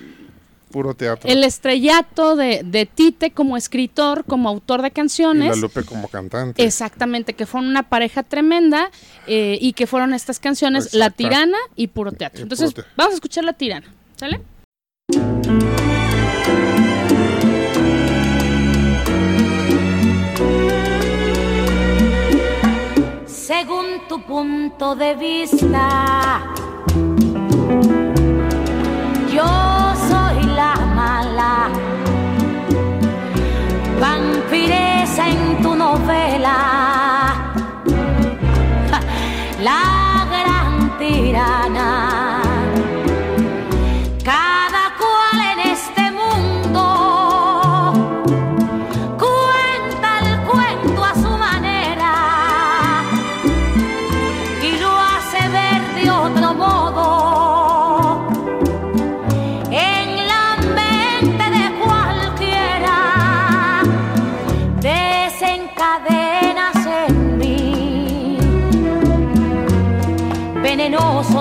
Puro teatro. el estrellato de, de Tite como escritor, como autor de y canciones. la Lupe como cantante. Exactamente, que fueron una pareja tremenda eh, y que fueron estas canciones La. Tirana y Puro Teatro. Y Entonces, Puro vamos a escuchar La Tirana, ¿sale? Según tu punto de vista. Yo soy la mala, vampiresa en tu novela, la gran tirana.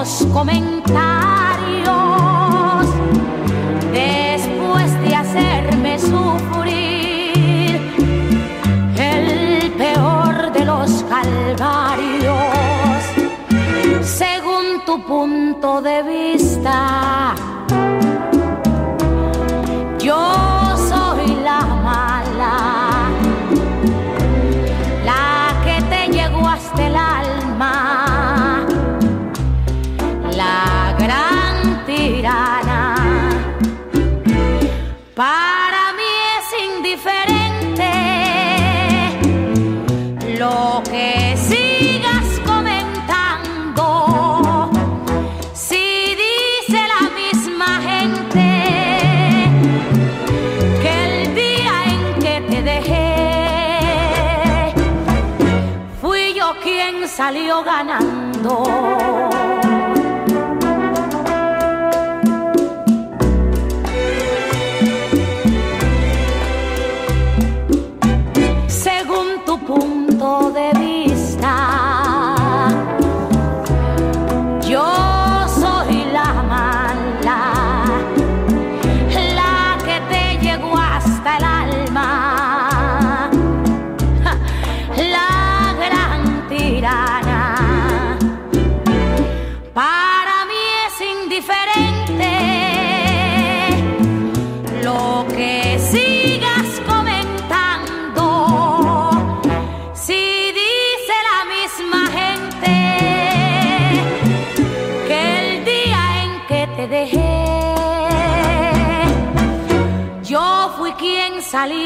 Venenosos comentarios después de hacerme sufrir el peor de los calvarios según tu punto de vista. Salió ganando.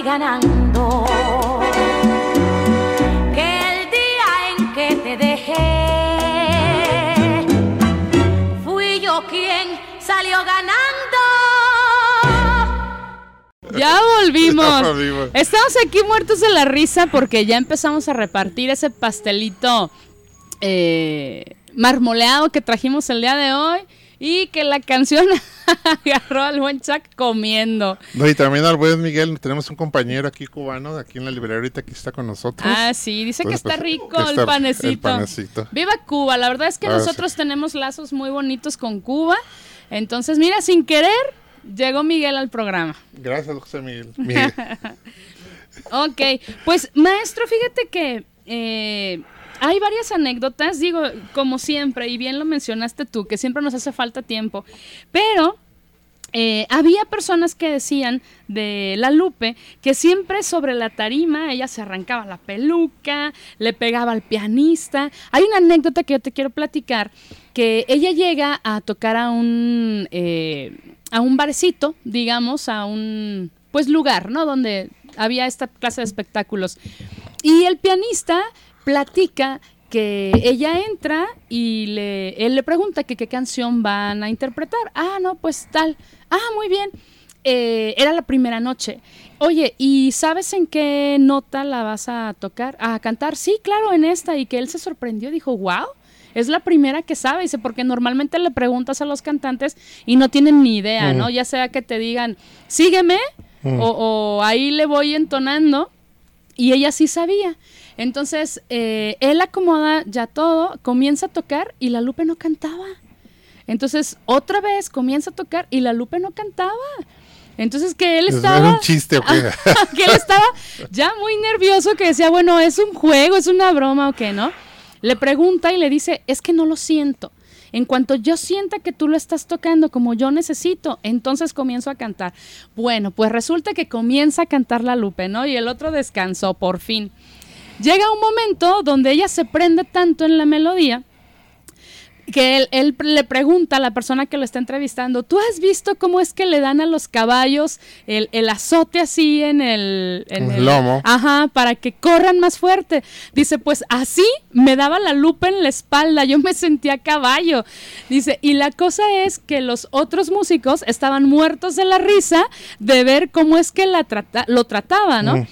Ganando. Que el día en que te dejé, fui yo quien salió ganando. Ya volvimos. Ya volvimos. Estamos aquí muertos de la risa porque ya empezamos a repartir ese pastelito eh, marmoleado que trajimos el día de hoy y que la canción agarró al buen Chuck comiendo. No, y también al buen Miguel, tenemos un compañero aquí cubano, de aquí en la librería ahorita que está con nosotros. Ah, sí, dice que está pues, rico el panecito. el panecito. Viva Cuba, la verdad es que Ah, sí. nosotros tenemos lazos muy bonitos con Cuba. Entonces, mira, sin querer, llegó Miguel al programa. Gracias, José Miguel. Miguel. Ok, pues maestro, fíjate que eh, hay varias anécdotas, digo, como siempre, y bien lo mencionaste tú, que siempre nos hace falta tiempo, pero eh, había personas que decían de la Lupe que siempre sobre la tarima ella se arrancaba la peluca, le pegaba al pianista. Hay una anécdota que yo te quiero platicar, que ella llega a tocar a un, eh, a un barecito, digamos, a un pues lugar, ¿no? Donde había esta clase de espectáculos. Y el pianista platica que ella entra y le, él le pregunta que qué canción van a interpretar. Ah, no, pues tal. Ah, muy bien. Eh, era la primera noche. Oye, ¿y sabes en qué nota la vas a tocar? A cantar. Sí, claro, en esta. Y que él se sorprendió, dijo, wow. Es la primera que sabe, dice, porque normalmente le preguntas a los cantantes y no tienen ni idea, ¿no? Ya sea que te digan, sígueme, o, o ahí le voy entonando, y ella sí sabía. Entonces, eh, él acomoda ya todo, comienza a tocar y la Lupe no cantaba. Entonces, otra vez comienza a tocar y la Lupe no cantaba. Entonces, que él Era estaba... un chiste, que él estaba ya muy nervioso, que decía, bueno, es un juego, es una broma o qué, ¿no? Le pregunta y le dice, es que no lo siento. En cuanto yo sienta que tú lo estás tocando como yo necesito, entonces comienzo a cantar. Bueno, pues resulta que comienza a cantar la Lupe, ¿no? Y el otro descansó, por fin. Llega un momento donde ella se prende tanto en la melodía que él, él le pregunta a la persona que lo está entrevistando, ¿tú has visto cómo es que le dan a los caballos el, el azote así en el, en En el lomo. Ajá, para que corran más fuerte. Dice, pues así me daba la lupa en la espalda, yo me sentía caballo. Dice, y la cosa es que los otros músicos estaban muertos de la risa de ver cómo es que la trata lo trataba, ¿no? Mm.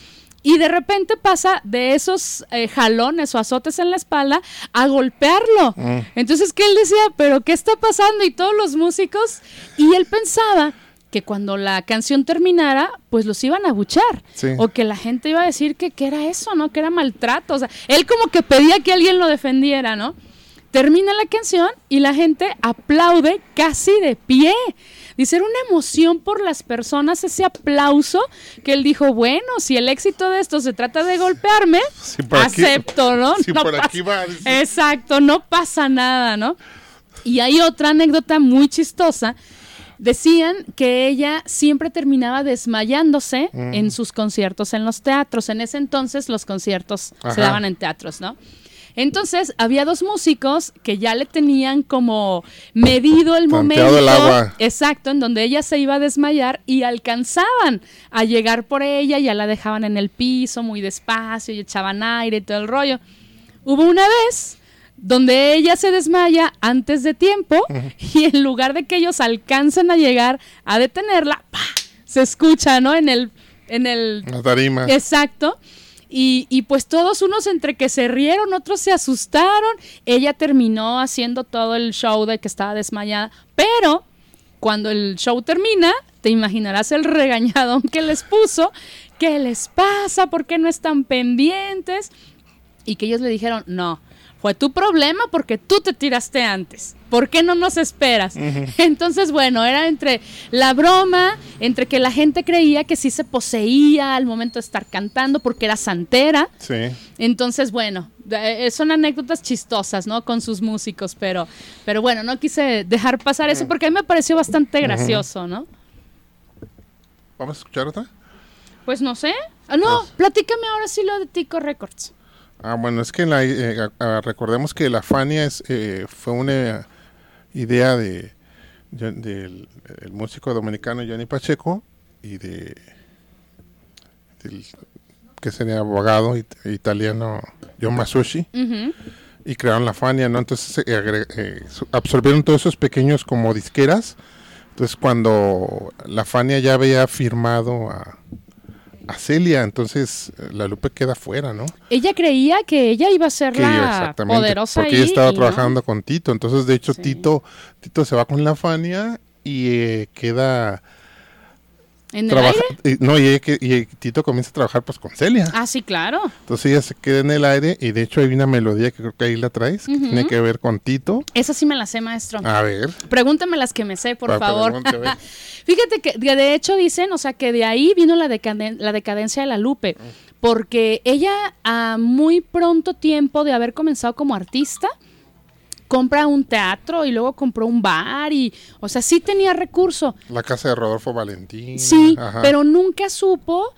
Y de repente pasa de esos eh, jalones o azotes en la espalda a golpearlo. Mm. Entonces que él decía, pero ¿qué está pasando? Y todos los músicos, y él pensaba que cuando la canción terminara, pues los iban a buchar. Sí. O que la gente iba a decir que, que era eso, ¿no? Que era maltrato. O sea, él como que pedía que alguien lo defendiera, ¿no? Termina la canción y la gente aplaude casi de pie. Dice, era una emoción por las personas, ese aplauso que él dijo, bueno, si el éxito de esto se trata de golpearme, Si por aquí- acepto, ¿no? si No por pasa- aquí va. Exacto, no pasa nada, ¿no? Y hay otra anécdota muy chistosa. Decían que ella siempre terminaba desmayándose Mm. en sus conciertos en los teatros. En ese entonces los conciertos se daban en teatros, ¿no? Entonces había dos músicos que ya le tenían como medido el Tanteado momento. el agua. Exacto, en donde ella se iba a desmayar y alcanzaban a llegar por ella, ya la dejaban en el piso muy despacio y echaban aire y todo el rollo. Hubo una vez donde ella se desmaya antes de tiempo y en lugar de que ellos alcancen a llegar a detenerla, ¡pa! se escucha, ¿no? En el, en el La tarima. Exacto. Y, pues todos unos entre que se rieron, otros se asustaron. Ella terminó haciendo todo el show de que estaba desmayada. Pero cuando el show termina, te imaginarás el regañadón que les puso. ¿Qué les pasa? ¿Por qué no están pendientes? Y que ellos le dijeron, no, fue tu problema porque tú te tiraste antes. ¿Por qué no nos esperas? Entonces, bueno, era entre la broma, entre que la gente creía que sí se poseía al momento de estar cantando porque era santera. Sí. Entonces, bueno, eh, son anécdotas chistosas, ¿no? Con sus músicos, pero, pero bueno, no quise dejar pasar eso porque a mí me pareció bastante gracioso, ¿no? ¿Vamos a escuchar otra? Pues no sé. Ah, no, platícame ahora sí lo de Tico Records. Ah, bueno, es que la, eh, recordemos que la Fania es, eh, fue una idea de, de- del el músico dominicano Johnny Pacheco y de del que sería abogado it- italiano John Masucci y crearon la Fania, ¿no? Entonces eh, agre- eh, absorbieron todos esos pequeños como disqueras. Entonces cuando la Fania ya había firmado a, a Celia, entonces eh, la Lupe queda fuera, ¿no? Ella creía que ella iba a ser que la poderosa porque ahí, ella estaba no. trabajando con Tito, entonces de hecho Sí. Tito Tito se va con la Fania y eh, queda ¿En el trabaja- aire? y- no, y, ella que- y Tito comienza a trabajar pues con Celia. Ah, sí, claro. Entonces ella se queda en el aire y de hecho hay una melodía que creo que ahí la traes, que tiene que ver con Tito. Esa sí me la sé, maestro. A ver. Pregúntame las que me sé, por Ah, favor. Fíjate que de de hecho dicen, o sea, que de ahí vino la, decaden- la decadencia de la Lupe, porque ella a muy pronto tiempo de haber comenzado como artista, compra un teatro y luego compró un bar y, o sea, sí tenía recurso, La casa de Rodolfo Valentín. sí, Ajá. pero nunca supo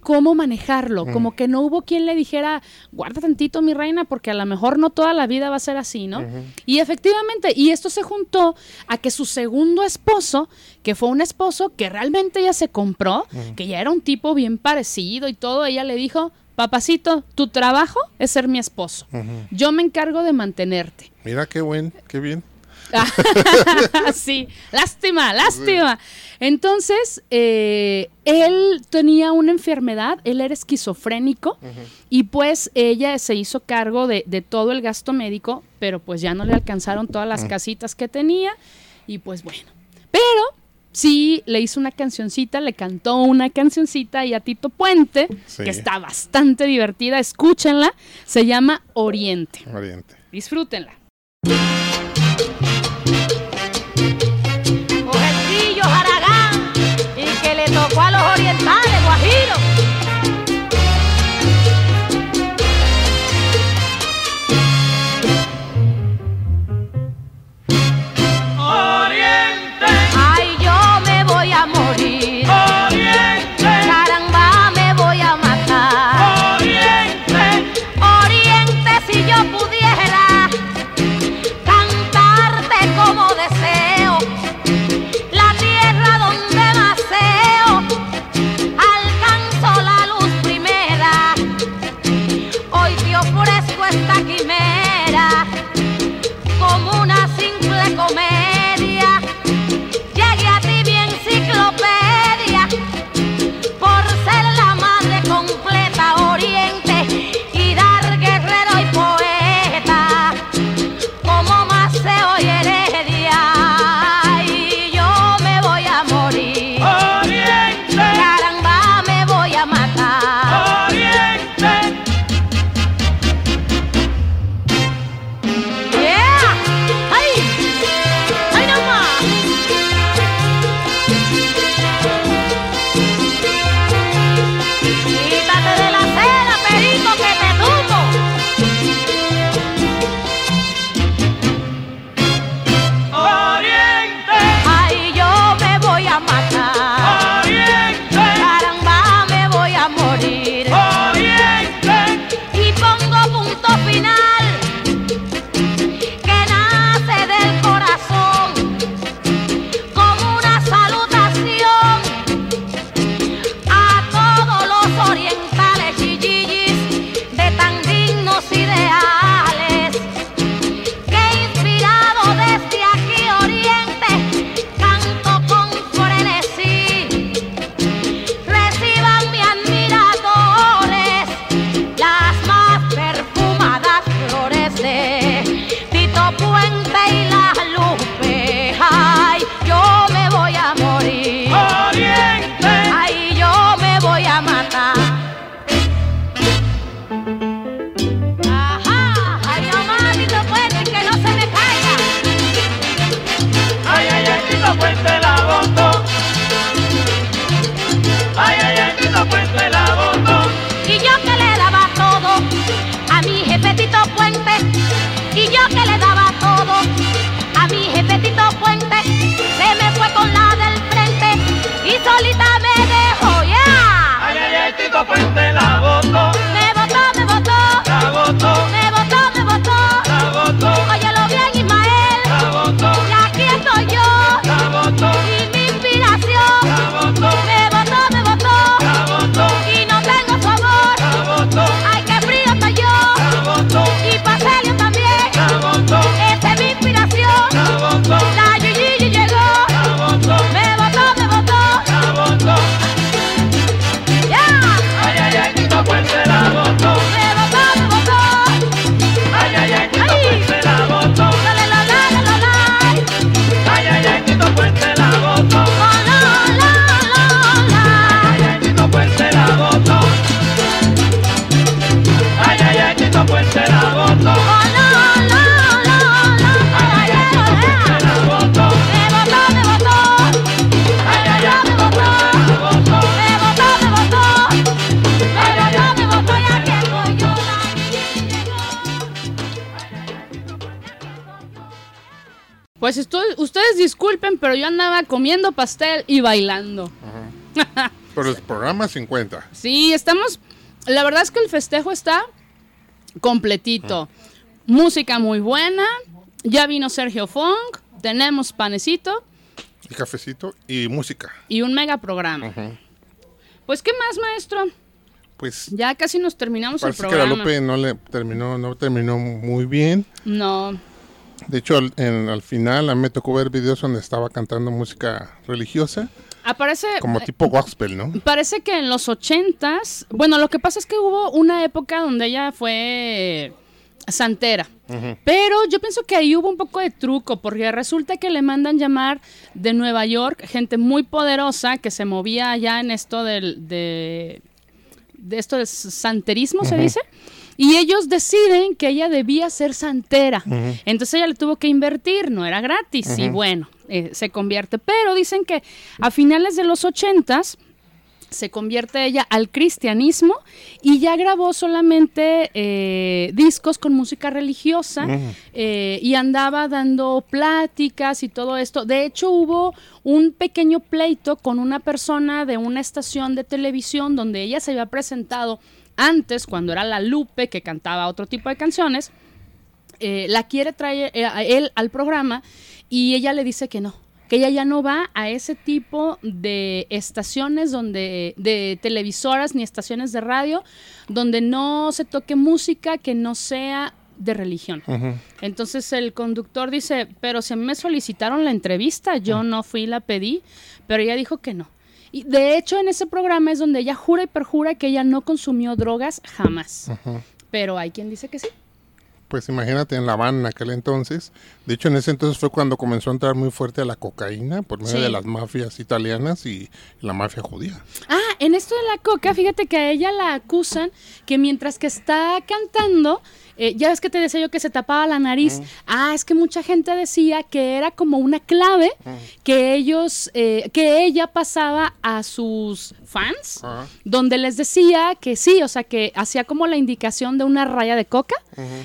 cómo manejarlo, como que no hubo quien le dijera, guarda tantito mi reina, porque a lo mejor no toda la vida va a ser así, ¿no? Y efectivamente, y esto se juntó a que su segundo esposo, que fue un esposo que realmente ella se compró, que ya era un tipo bien parecido y todo, ella le dijo, papacito, tu trabajo es ser mi esposo, yo me encargo de mantenerte. Mira qué buen, qué bien. sí, lástima, lástima. Entonces, eh, él tenía una enfermedad, él era esquizofrénico y pues ella se hizo cargo de, de todo el gasto médico, pero pues ya no le alcanzaron todas las casitas que tenía y pues bueno. Pero sí le hizo una cancioncita, le cantó una cancioncita y a Tito Puente, Sí. que está bastante divertida, escúchenla, se llama Oriente. Oriente. Disfrútenla. Pues esto- ustedes disculpen, pero yo andaba comiendo pastel y bailando. Pero el programa 50. Sí, estamos. La verdad es que el festejo está completito. Música muy buena. Ya vino Sergio Funk. Tenemos panecito Y cafecito y música. y un mega programa. Pues, ¿qué más, maestro? Pues Ya casi nos terminamos el parece que la programa. Lupe no le terminó, no terminó muy bien. No. De hecho, al, en- al final a mí me tocó ver videos donde estaba cantando música religiosa, Aparece. como tipo gospel, ¿no? Parece que en los ochentas, bueno, lo que pasa es que hubo una época donde ella fue santera. Pero yo pienso que ahí hubo un poco de truco, porque resulta que le mandan llamar de Nueva York gente muy poderosa que se movía allá en esto del, de, de esto del santerismo, se dice. Y ellos deciden que ella debía ser santera. Entonces ella le tuvo que invertir, no era gratis. Y bueno, eh, se convierte. Pero dicen que a finales de los ochentas se convierte ella al cristianismo y ya grabó solamente eh, discos con música religiosa eh, y andaba dando pláticas y todo esto. De hecho, hubo un pequeño pleito con una persona de una estación de televisión donde ella se había presentado antes, cuando era la Lupe, que cantaba otro tipo de canciones. eh, la quiere traer a él al programa y ella le dice que no, que ella ya no va a ese tipo de estaciones donde de televisoras ni estaciones de radio donde no se toque música que no sea de religión. Entonces el conductor dice, pero si me solicitaron la entrevista, yo no fui y la pedí, pero ella dijo que no. Y de hecho en ese programa es donde ella jura y perjura que ella no consumió drogas jamás. Pero hay quien dice que sí. Pues imagínate en La Habana en aquel entonces. De hecho, en ese entonces fue cuando comenzó a entrar muy fuerte a la cocaína por medio Sí. de las mafias italianas y la mafia judía. Ah, en esto de la coca, fíjate que a ella la acusan que mientras que está cantando, eh, ya ves que te decía yo que se tapaba la nariz. Ah, es que mucha gente decía que era como una clave que ellos, eh, que ella pasaba a sus fans, Ajá. donde les decía que sí, o sea, que hacía como la indicación de una raya de coca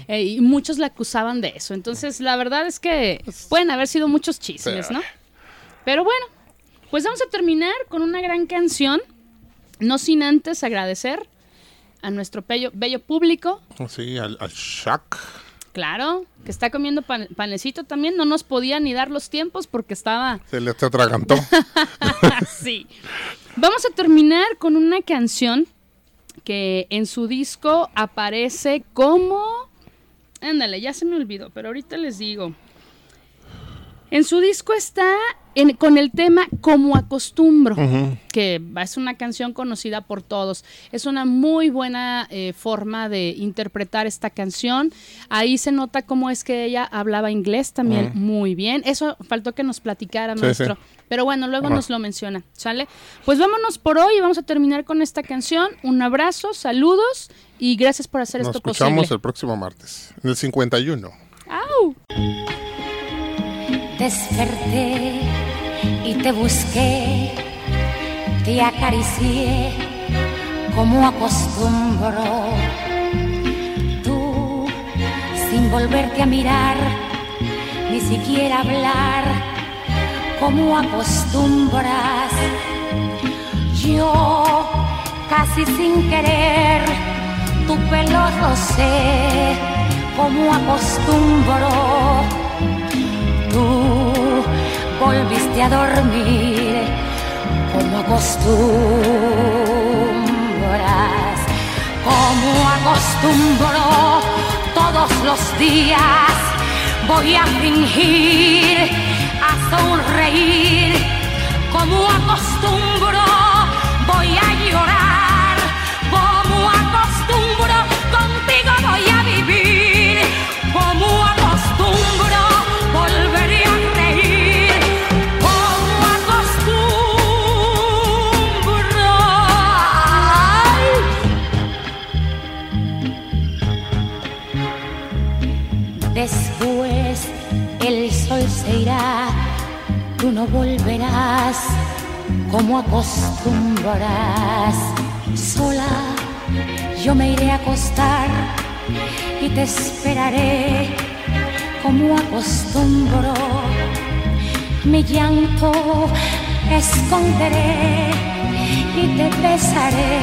eh, y muchos la acusaban de eso. Entonces, la verdad es que pueden haber sido muchos chismes. ¿no? Pero bueno, pues vamos a terminar con una gran canción, no sin antes agradecer a nuestro bello, bello público, Sí, al, al Shaq. claro, que está comiendo pan- panecito también, no nos podía ni dar los tiempos porque estaba Se le atragantó. así. Vamos a terminar con una canción que en su disco aparece como... Ándale, ya se me olvidó, pero ahorita les digo. En su disco está en- con el tema Como acostumbro, que es una canción conocida por todos. Es una muy buena eh, forma de interpretar esta canción. Ahí se nota cómo es que ella hablaba inglés también muy bien. Eso faltó que nos platicara, Sí, maestro. sí. Pero bueno, luego nos lo menciona, ¿sale? Pues vámonos por hoy y vamos a terminar con esta canción. Un abrazo, saludos y gracias por hacer Nos esto escuchamos posible. el próximo martes, en el 51. ¡Au! Desperté y te busqué, te acaricié como acostumbro. Tú, sin volverte a mirar, ni siquiera hablar, como acostumbras. Yo, casi sin querer, tu pelo rocé, como acostumbro tú volviste a dormir como acostumbras, como acostumbro todos los días. Voy a fingir, a sonreír, como acostumbro. Voy a llorar, Después el sol se irá, tú no volverás como acostumbrarás. Sola yo me iré a acostar y te esperaré como acostumbro. mi llanto esconderé y te besaré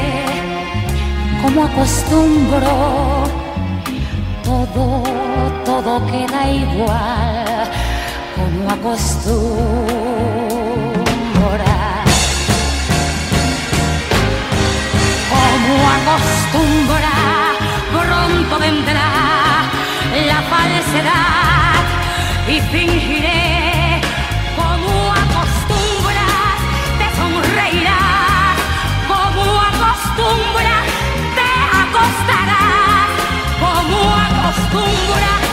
como acostumbro. Todo, todo queda igual como acostumbra. Como acostumbra, pronto vendrá la falsedad y fingiré como acostumbras, te sonreirás, como acostumbras, te acostarás, Góngora